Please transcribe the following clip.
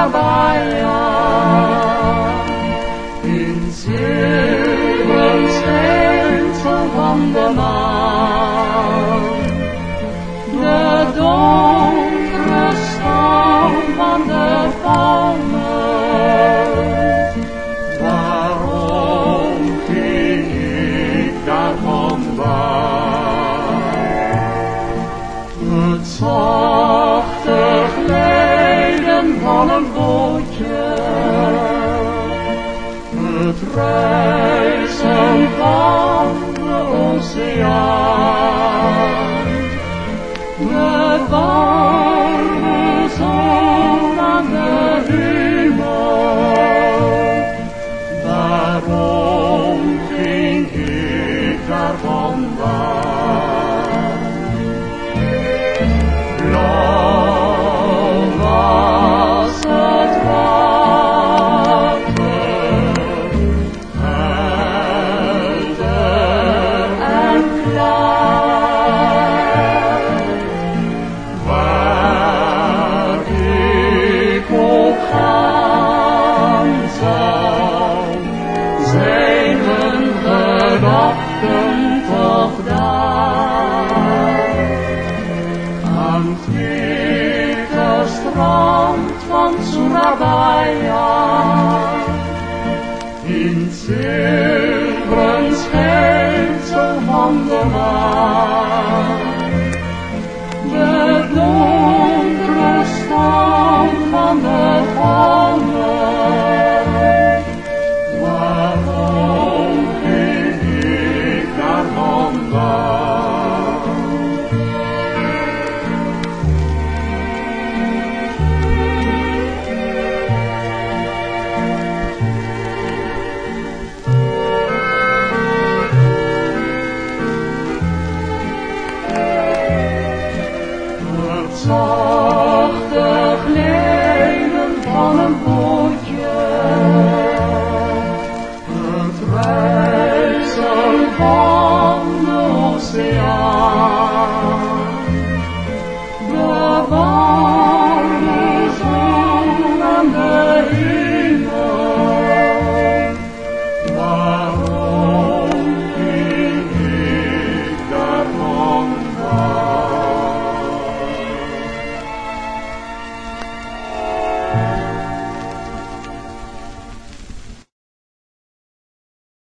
Marbella. In van de maan. De donkere stam van de. Waarom ging ik van een bootje. Het reizen van glory. zachte glijden van een bootje. Het reizen van de oceaan.